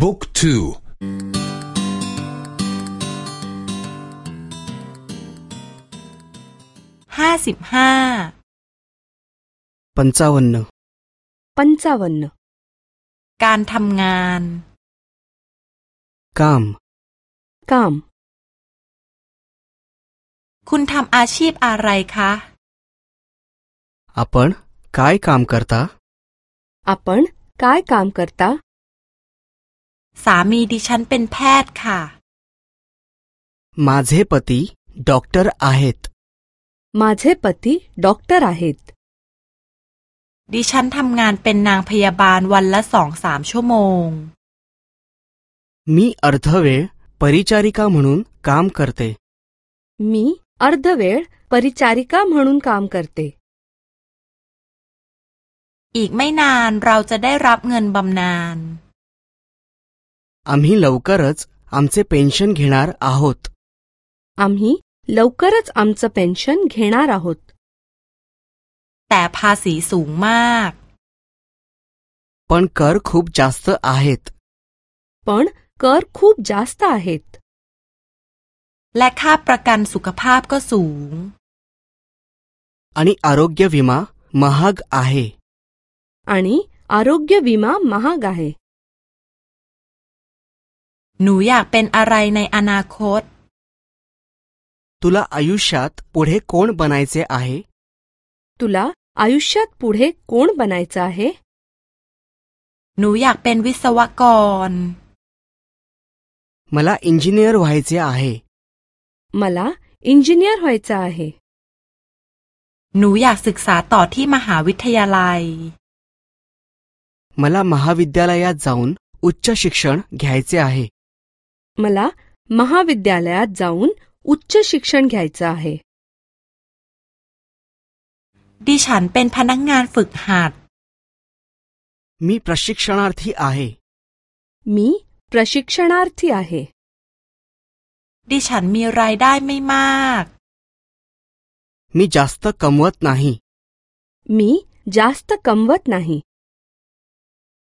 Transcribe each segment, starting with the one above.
บุ๊กทูห้าสิบห้า ปัญจวันนปัญจวันนการทำงานกามกามคุณทำอาชีพอะไรคะอนายก काय क ाต क र त ปน प ण काय ามกั र ตาสามีดิฉันเป็นแพทย์ค่ะ มาเจปติด็อกเตอร์อาเฮตมาเจปติด็อกเตอร์อาเฮตดิฉันทำงานเป็นนางพยาบาลวันละสองสามชั่วโมง มีอัธเวรปริจาริกามนุนกามคัตเตมีอัธเวรปริจาริกามนุนกามคัตเตอีกไม่นานเราจะได้รับเงินบำนาญ आम्ही लवकरच आमचे पेन्शन घेणार आहोत आम्ही लवकरच आमचं पेन्शन घेणार आहोत แต่ภาษีสูงมาก पण कर खूप जास्त आहेत पण कर खूप जास्त आहेत कसू आणि आरोग्य विमा महाग आहे आणि आरोग्य विमा महाग आहे หนูอยากเป็นอะไรในอนาคต तुला आयुष्यात पुढे कोण बनायचे आहे तुला आयुष्यात पुढे कोण बनायचं आहे หนูอยากเป็นวิศวกร मला इंजिनियर व्हायचे आहे मला इंजिनियर व्हायचं आहे หนูอยากศึกษาต่อที่มหาวิทยาลัย मला महाविद्यालयात जाऊन उच्च शिक्षण घ्यायचे आहे मला महाविद्यालयात जाऊन उच्च शिक्षण घ्यायचं आहे ดิฉันเป็นพนักงานฝึกหัดมีประชิกษนาร์ธีอาเฮมีประชิกษนาร์ธีอาเฮดิฉันมีรายได้ไม่มากมีจัสต์กัมวัตนาฮีมีจัสต์กัมวัตนาฮี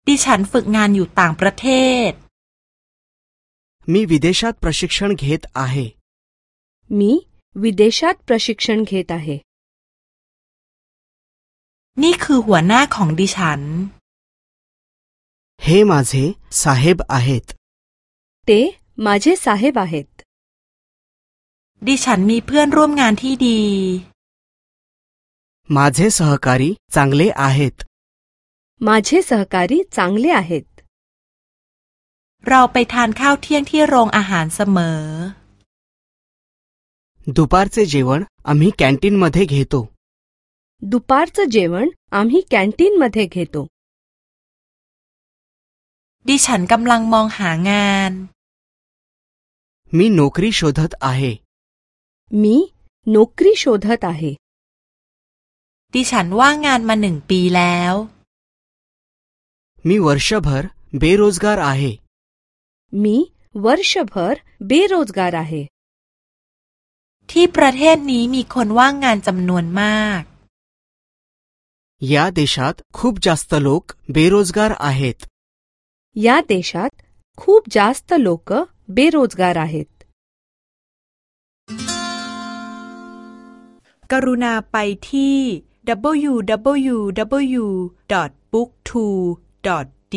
ดิฉันฝึกงานอยู่ต่างประเทศ मी विदेशात प्रशिक्षण घेत आहे मी विदेशात प्रशिक्षण घेत आहे นี่คือหัวหน้าของดิฉัน हे माझे साहेब आहेत ते माझे साहेब आहेत मी दी माझे सहकारी चांगले आहेत माझे सहकारी चांगले आहेत เราไปทานข้าวเที่ยงที่โรงอาหารเสมอดูปาร์เซเจวันอามีแคนตินมาเถกเหตุดูปาร์เซเจวันอามีแคนตินมาเถกเหตุดิฉันกำลังมองหางาน มีโนครีโชดัตอาเฮมีโนครีโชดัตอาเฮดิฉันว่างงานมาหนึ่งปีแล้ว มีวั์ชบ์ร์เบรโรสการอาเฮ मी वर्षभर बेरोजगार आहे ที่ประเทศนี้มีคนว่างงานจำนวนมาก या देशात खूप जास्त लोक बेरोजगार आहेत या देशात खूप जास्त लोक बेरोजगार आहेत กรุณาไปที่ www.book2.de